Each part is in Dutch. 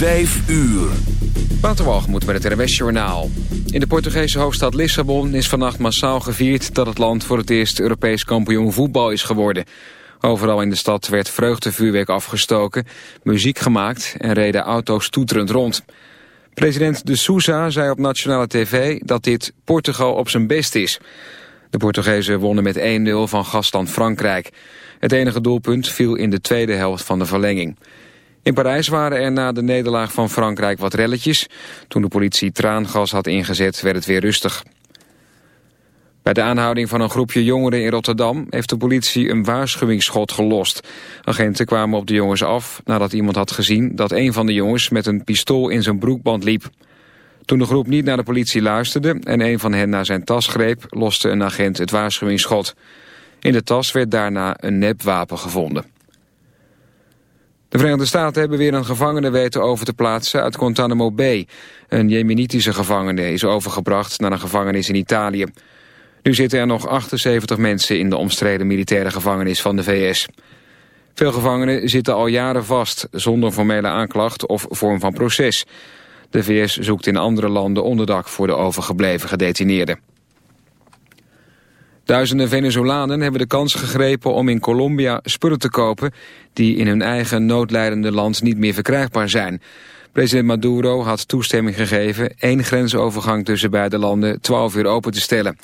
Vijf uur. Waterwalgemoed met het RWS Journaal. In de Portugese hoofdstad Lissabon is vannacht massaal gevierd... dat het land voor het eerst Europees kampioen voetbal is geworden. Overal in de stad werd vreugdevuurwerk afgestoken, muziek gemaakt... en reden auto's toeterend rond. President de Sousa zei op nationale tv dat dit Portugal op zijn best is. De Portugezen wonnen met 1-0 van gastland Frankrijk. Het enige doelpunt viel in de tweede helft van de verlenging. In Parijs waren er na de nederlaag van Frankrijk wat relletjes. Toen de politie traangas had ingezet werd het weer rustig. Bij de aanhouding van een groepje jongeren in Rotterdam... heeft de politie een waarschuwingsschot gelost. Agenten kwamen op de jongens af nadat iemand had gezien... dat een van de jongens met een pistool in zijn broekband liep. Toen de groep niet naar de politie luisterde... en een van hen naar zijn tas greep... loste een agent het waarschuwingsschot. In de tas werd daarna een nepwapen gevonden. De Verenigde Staten hebben weer een gevangene weten over te plaatsen uit Guantanamo Bay. Een jemenitische gevangene is overgebracht naar een gevangenis in Italië. Nu zitten er nog 78 mensen in de omstreden militaire gevangenis van de VS. Veel gevangenen zitten al jaren vast, zonder formele aanklacht of vorm van proces. De VS zoekt in andere landen onderdak voor de overgebleven gedetineerden. Duizenden Venezolanen hebben de kans gegrepen om in Colombia spullen te kopen... die in hun eigen noodlijdende land niet meer verkrijgbaar zijn. President Maduro had toestemming gegeven één grensovergang tussen beide landen 12 uur open te stellen.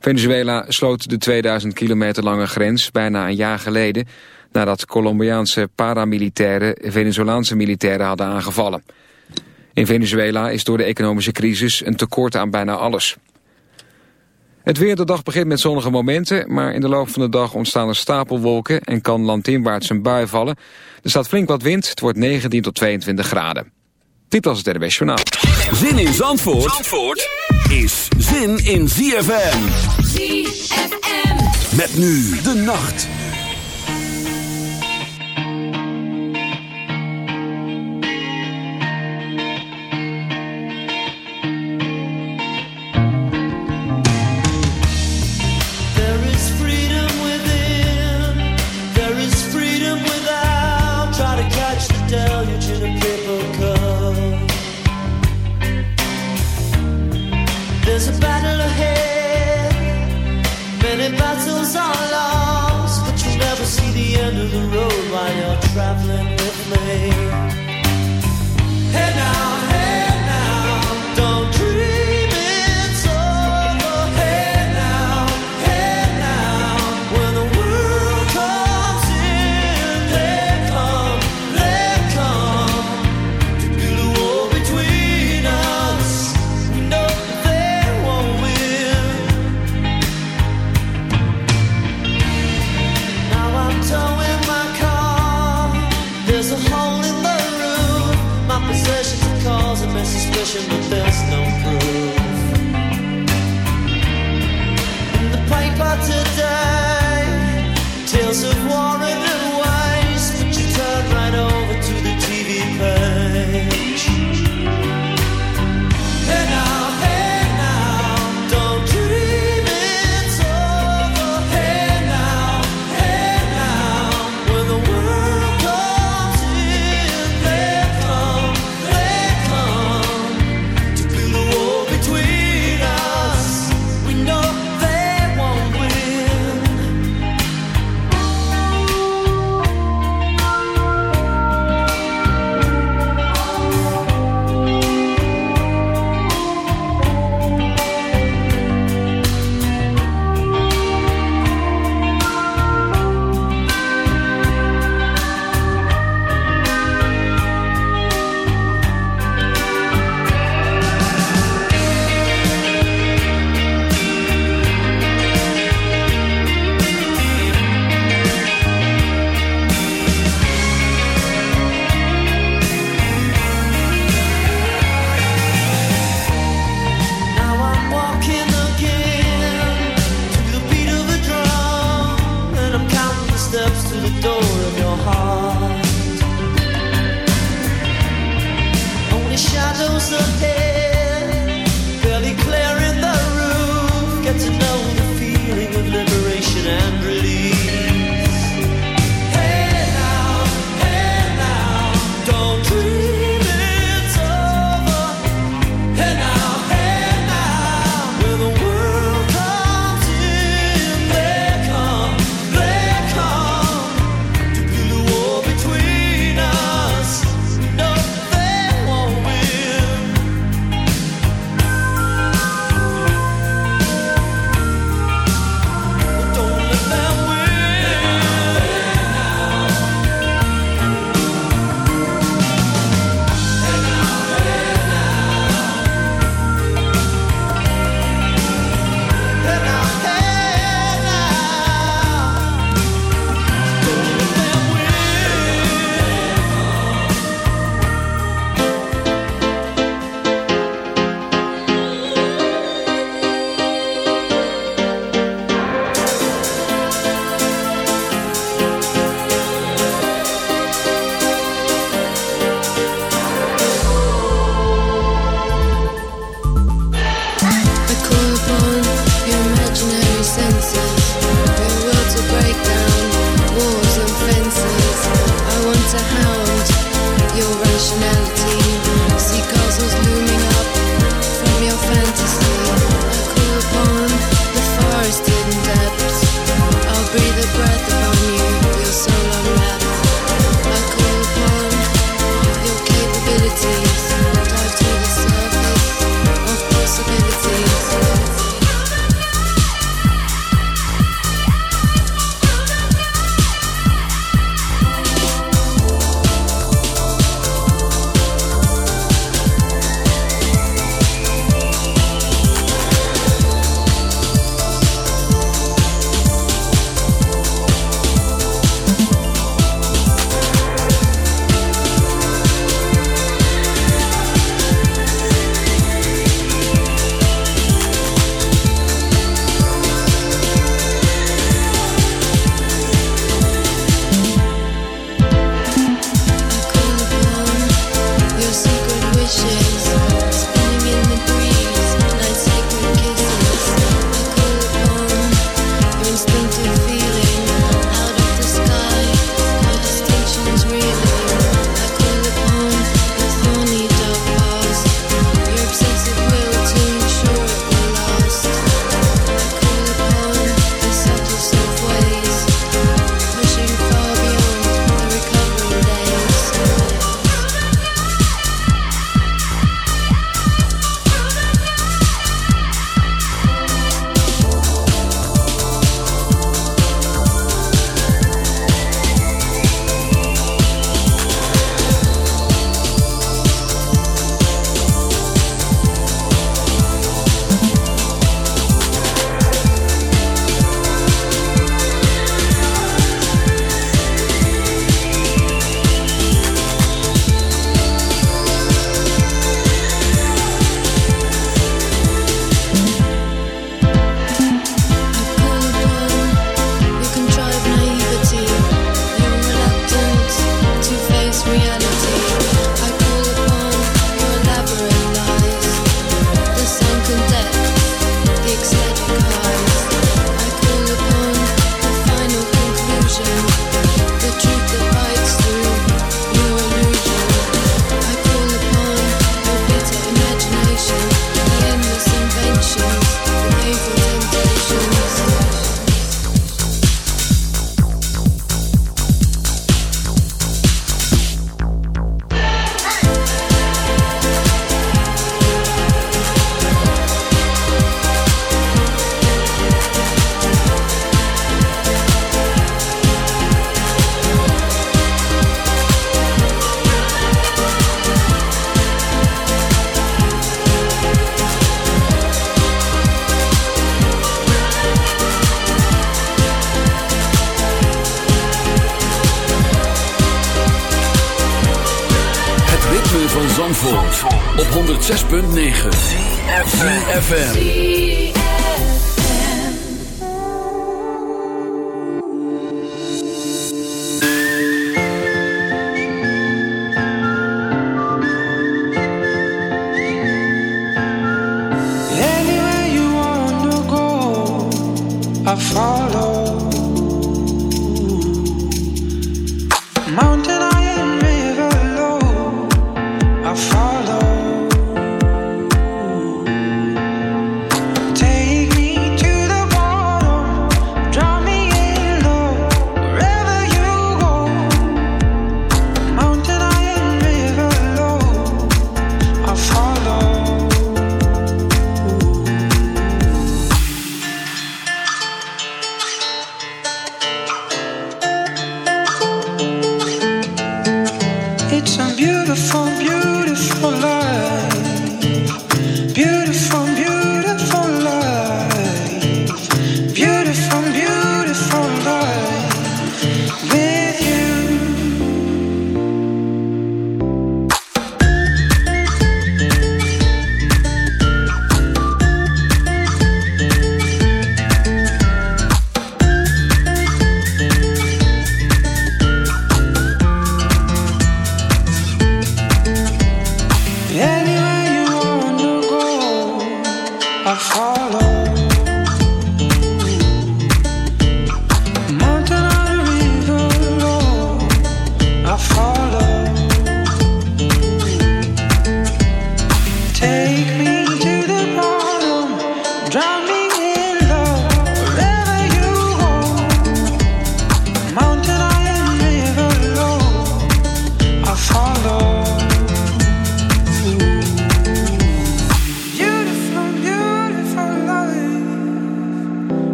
Venezuela sloot de 2000 kilometer lange grens bijna een jaar geleden... nadat Colombiaanse paramilitairen Venezolaanse militairen hadden aangevallen. In Venezuela is door de economische crisis een tekort aan bijna alles. Het weer de dag begint met zonnige momenten, maar in de loop van de dag ontstaan er stapelwolken en kan landinwaarts een bui vallen. Er staat flink wat wind, het wordt 19 tot 22 graden. Dit was het RWS Journaal. Zin in Zandvoort, Zandvoort is zin in ZFM. ZFM. Met nu de nacht. Zandvoort, op 106.9 FM.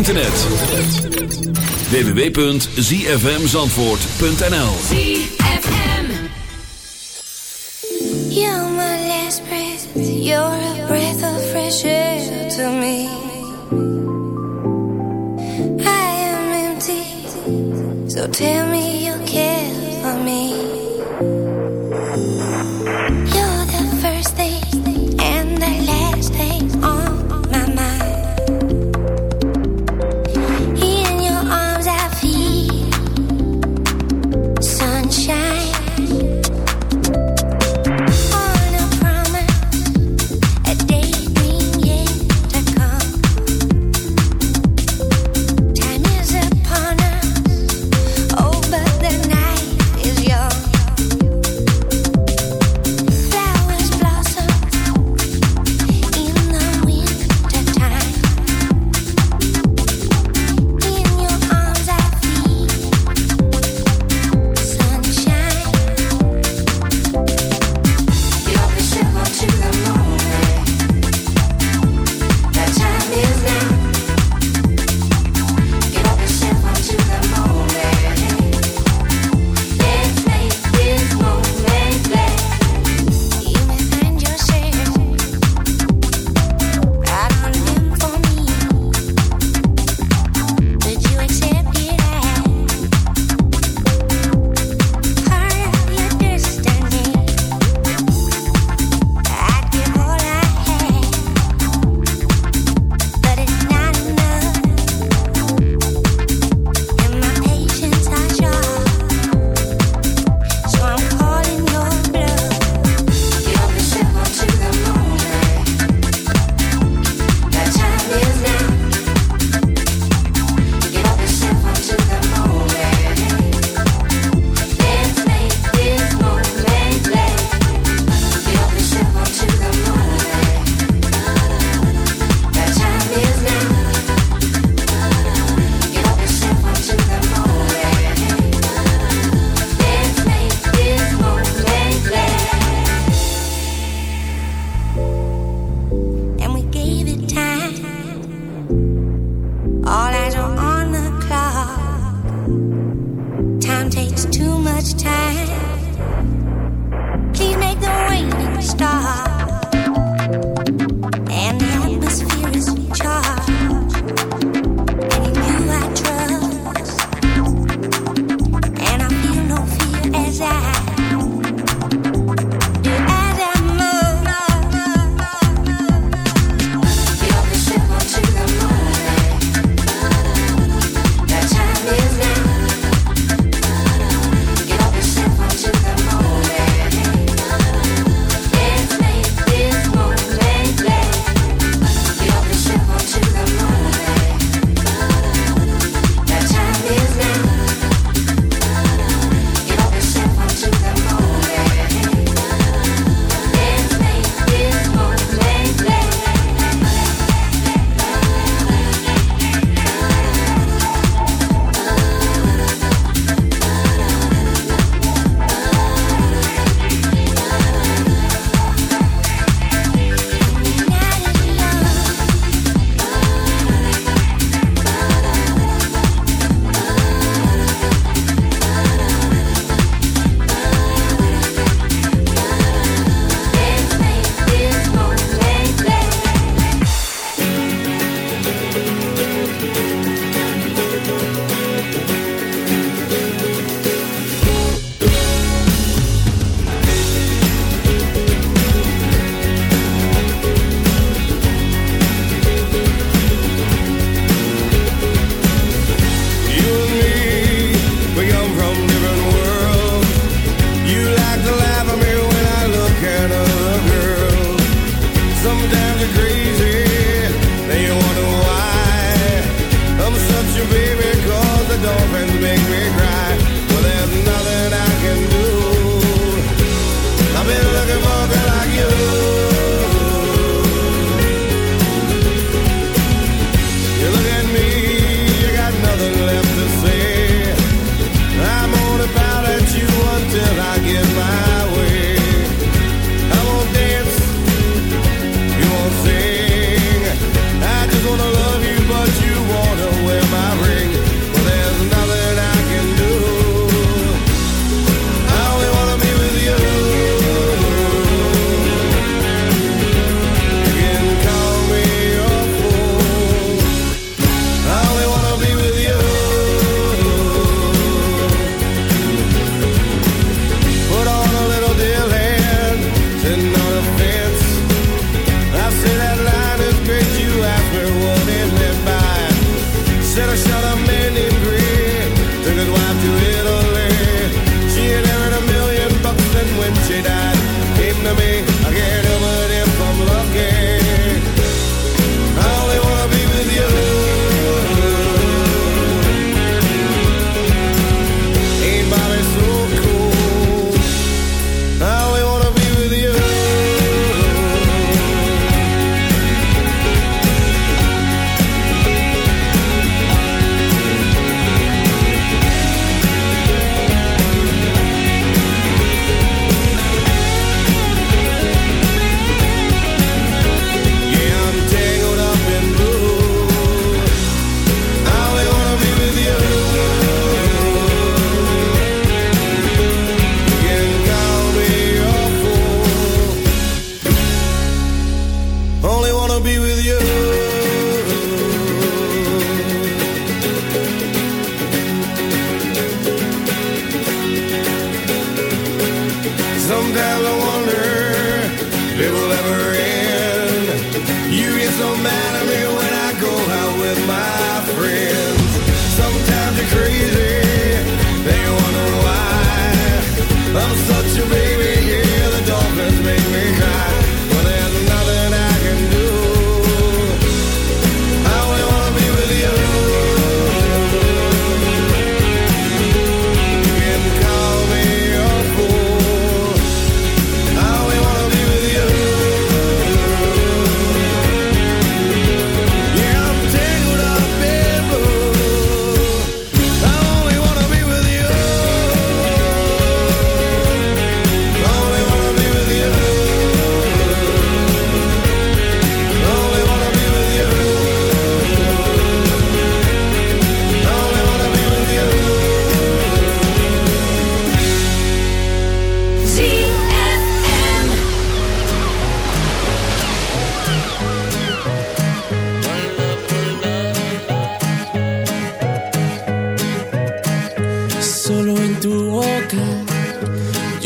Internet. www.zfmzandvoort.nl You're my last breath. You're a breath of fresh air to me. I am empty, so tell me you care for me.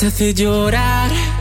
te hace llorar.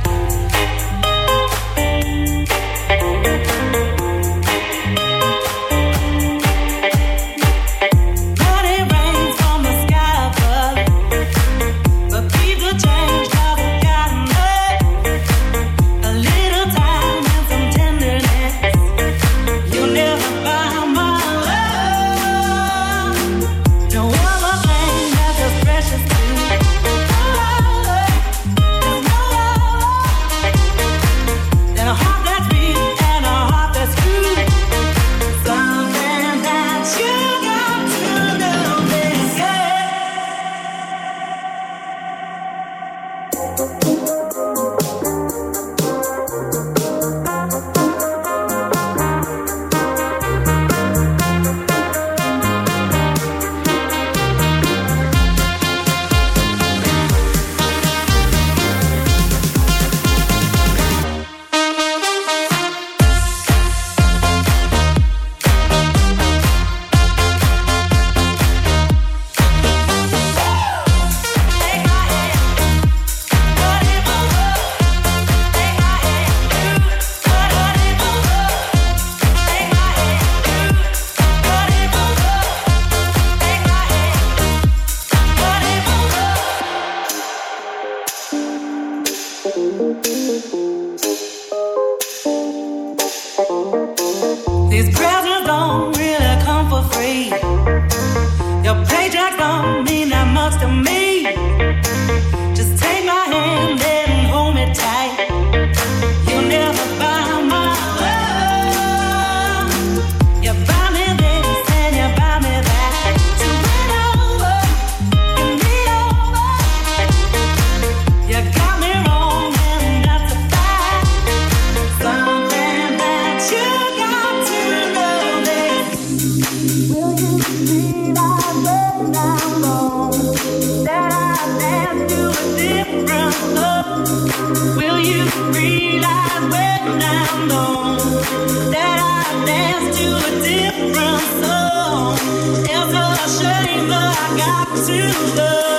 To love.